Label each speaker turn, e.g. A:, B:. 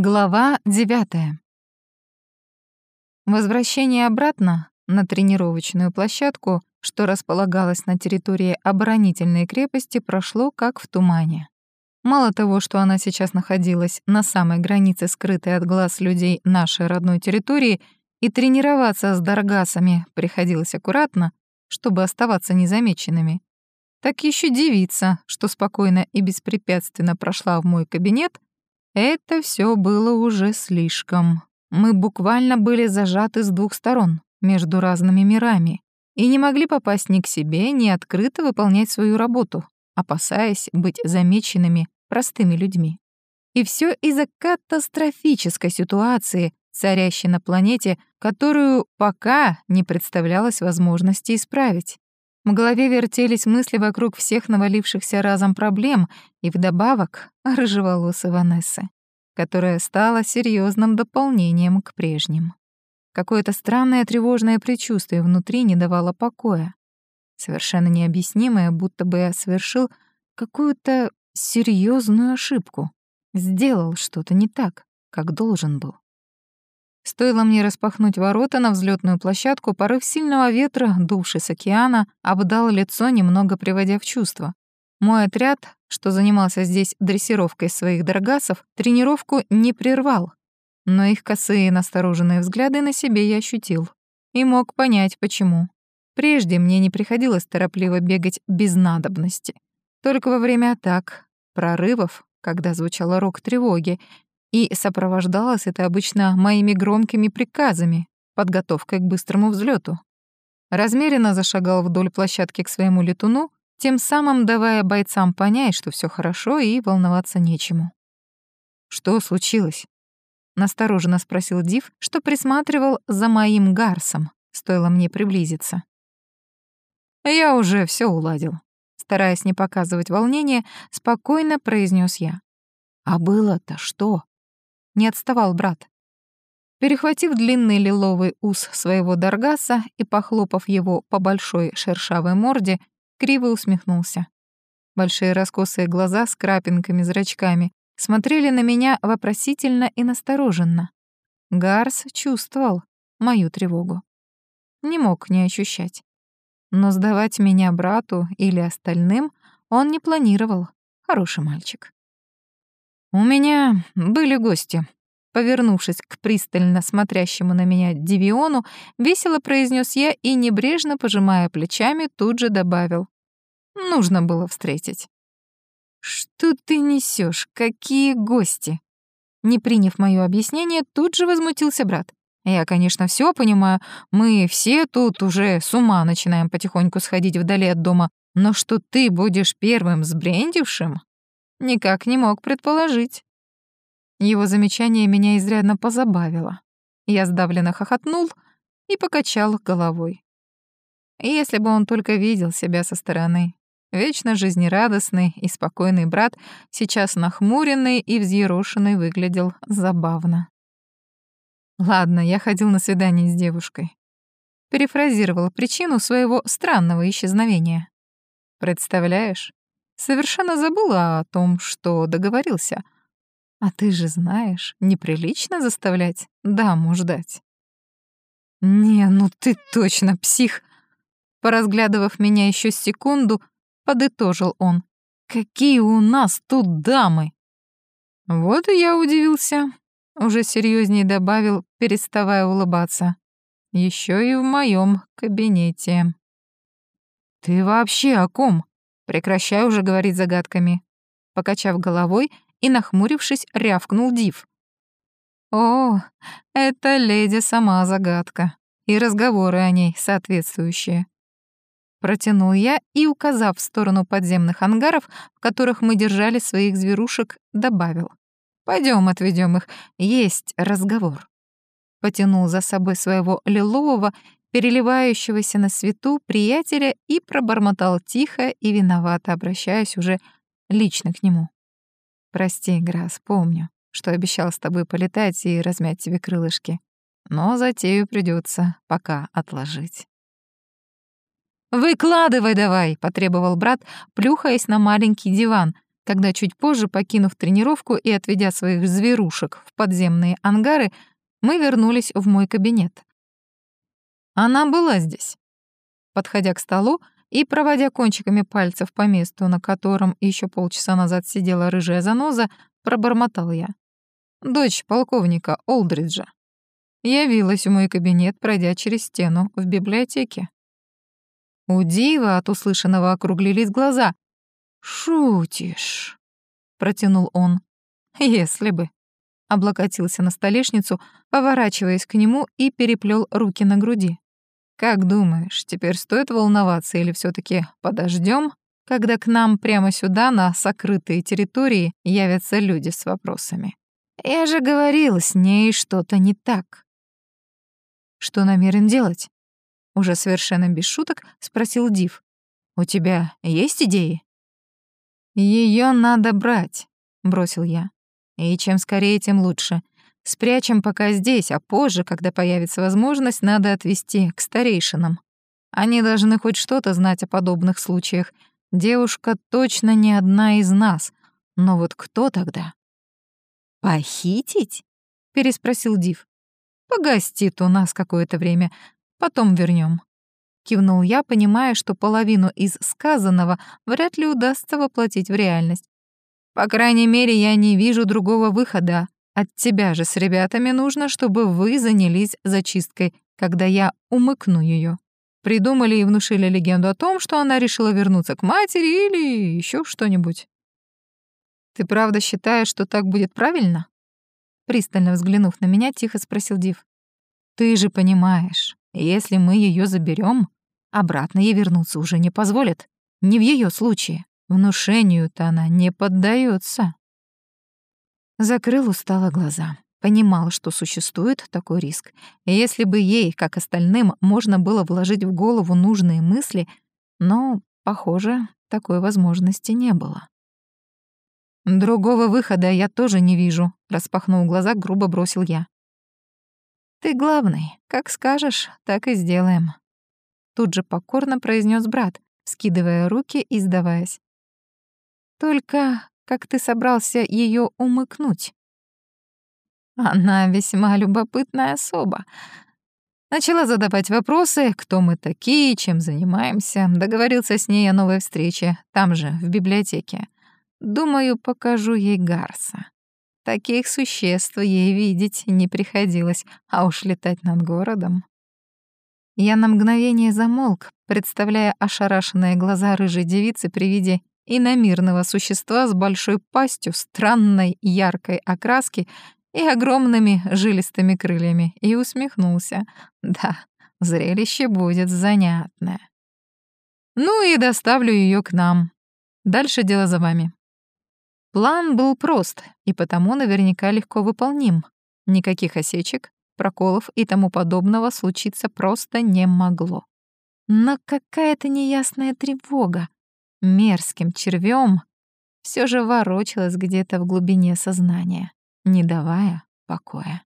A: Глава 9. Возвращение обратно на тренировочную площадку, что располагалась на территории оборонительной крепости, прошло как в тумане. Мало того, что она сейчас находилась на самой границе скрытой от глаз людей нашей родной территории, и тренироваться с даргасами приходилось аккуратно, чтобы оставаться незамеченными, так еще девица, что спокойно и беспрепятственно прошла в мой кабинет, это все было уже слишком. Мы буквально были зажаты с двух сторон, между разными мирами, и не могли попасть ни к себе, ни открыто выполнять свою работу, опасаясь быть замеченными простыми людьми. И все из-за катастрофической ситуации, царящей на планете, которую пока не представлялось возможности исправить. В голове вертелись мысли вокруг всех навалившихся разом проблем и вдобавок рыжеволосой Ванессы, которая стала серьезным дополнением к прежним. Какое-то странное тревожное предчувствие внутри не давало покоя. Совершенно необъяснимое, будто бы я совершил какую-то серьезную ошибку, сделал что-то не так, как должен был. Стоило мне распахнуть ворота на взлетную площадку, порыв сильного ветра, дувший с океана, обдал лицо, немного приводя в чувство. Мой отряд, что занимался здесь дрессировкой своих драгасов, тренировку не прервал, но их косые настороженные взгляды на себе я ощутил. И мог понять, почему. Прежде мне не приходилось торопливо бегать без надобности. Только во время атак, прорывов, когда звучала рок тревоги, и сопровождалось это обычно моими громкими приказами, подготовкой к быстрому взлету. Размеренно зашагал вдоль площадки к своему летуну, тем самым давая бойцам понять, что все хорошо и волноваться нечему. «Что случилось?» — настороженно спросил Див, что присматривал за моим гарсом, стоило мне приблизиться. «Я уже все уладил», — стараясь не показывать волнения, спокойно произнес я. «А было-то что?» Не отставал брат. Перехватив длинный лиловый ус своего Даргаса и похлопав его по большой шершавой морде, криво усмехнулся. Большие раскосые глаза с крапинками-зрачками смотрели на меня вопросительно и настороженно. Гарс чувствовал мою тревогу. Не мог не ощущать. Но сдавать меня брату или остальным он не планировал. Хороший мальчик. «У меня были гости», — повернувшись к пристально смотрящему на меня Девиону, весело произнес я и, небрежно пожимая плечами, тут же добавил. «Нужно было встретить». «Что ты несешь? Какие гости?» Не приняв моё объяснение, тут же возмутился брат. «Я, конечно, все понимаю, мы все тут уже с ума начинаем потихоньку сходить вдали от дома, но что ты будешь первым сбрендившим, Никак не мог предположить. Его замечание меня изрядно позабавило. Я сдавленно хохотнул и покачал головой. Если бы он только видел себя со стороны. Вечно жизнерадостный и спокойный брат, сейчас нахмуренный и взъерошенный, выглядел забавно. Ладно, я ходил на свидание с девушкой. Перефразировал причину своего странного исчезновения. Представляешь, Совершенно забыла о том, что договорился. А ты же знаешь, неприлично заставлять даму ждать. «Не, ну ты точно псих!» Поразглядывав меня еще секунду, подытожил он. «Какие у нас тут дамы!» Вот и я удивился. Уже серьезнее добавил, переставая улыбаться. Еще и в моем кабинете. «Ты вообще о ком?» Прекращай уже говорить загадками. Покачав головой и нахмурившись, рявкнул Див. О, это леди сама загадка. И разговоры о ней соответствующие. Протянул я и, указав в сторону подземных ангаров, в которых мы держали своих зверушек, добавил. Пойдем отведем их, есть разговор. Потянул за собой своего лилового переливающегося на свету приятеля и пробормотал тихо и виновато, обращаясь уже лично к нему. «Прости, Грас, помню, что обещал с тобой полетать и размять тебе крылышки, но затею придется пока отложить». «Выкладывай давай!» — потребовал брат, плюхаясь на маленький диван, когда чуть позже, покинув тренировку и отведя своих зверушек в подземные ангары, мы вернулись в мой кабинет. Она была здесь. Подходя к столу и проводя кончиками пальцев по месту, на котором еще полчаса назад сидела рыжая заноза, пробормотал я. Дочь полковника Олдриджа. Явилась в мой кабинет, пройдя через стену в библиотеке. У Дива от услышанного округлились глаза. «Шутишь», — протянул он. «Если бы». Облокотился на столешницу, поворачиваясь к нему и переплел руки на груди. «Как думаешь, теперь стоит волноваться или все таки подождем, когда к нам прямо сюда, на сокрытые территории, явятся люди с вопросами? Я же говорила, с ней что-то не так». «Что намерен делать?» Уже совершенно без шуток спросил Див. «У тебя есть идеи?» Ее надо брать», — бросил я. «И чем скорее, тем лучше. Спрячем пока здесь, а позже, когда появится возможность, надо отвезти к старейшинам. Они должны хоть что-то знать о подобных случаях. Девушка точно не одна из нас. Но вот кто тогда?» «Похитить?» — переспросил Див. «Погостит у нас какое-то время, потом вернем кивнул я, понимая, что половину из сказанного вряд ли удастся воплотить в реальность. По крайней мере, я не вижу другого выхода. От тебя же с ребятами нужно, чтобы вы занялись зачисткой, когда я умыкну ее. Придумали и внушили легенду о том, что она решила вернуться к матери или еще что-нибудь. Ты правда считаешь, что так будет правильно? Пристально взглянув на меня, тихо спросил Див. Ты же понимаешь, если мы ее заберем, Обратно ей вернуться уже не позволят. Не в ее случае. Внушению-то она не поддается. Закрыл устало глаза. Понимал, что существует такой риск. И если бы ей, как остальным, можно было вложить в голову нужные мысли, но, похоже, такой возможности не было. «Другого выхода я тоже не вижу», — распахнув глаза, грубо бросил я. «Ты главный. Как скажешь, так и сделаем», Тут же покорно произнес брат, скидывая руки и сдаваясь. «Только как ты собрался ее умыкнуть?» Она весьма любопытная особа. Начала задавать вопросы, кто мы такие, чем занимаемся. Договорился с ней о новой встрече, там же, в библиотеке. Думаю, покажу ей Гарса. Таких существ ей видеть не приходилось, а уж летать над городом. Я на мгновение замолк, представляя ошарашенные глаза рыжей девицы при виде иномирного существа с большой пастью, странной яркой окраски и огромными жилистыми крыльями, и усмехнулся. Да, зрелище будет занятное. Ну и доставлю ее к нам. Дальше дело за вами. План был прост и потому наверняка легко выполним. Никаких осечек, проколов и тому подобного случиться просто не могло. Но какая-то неясная тревога мерзким червем все же ворочалась где-то в глубине сознания, не давая покоя.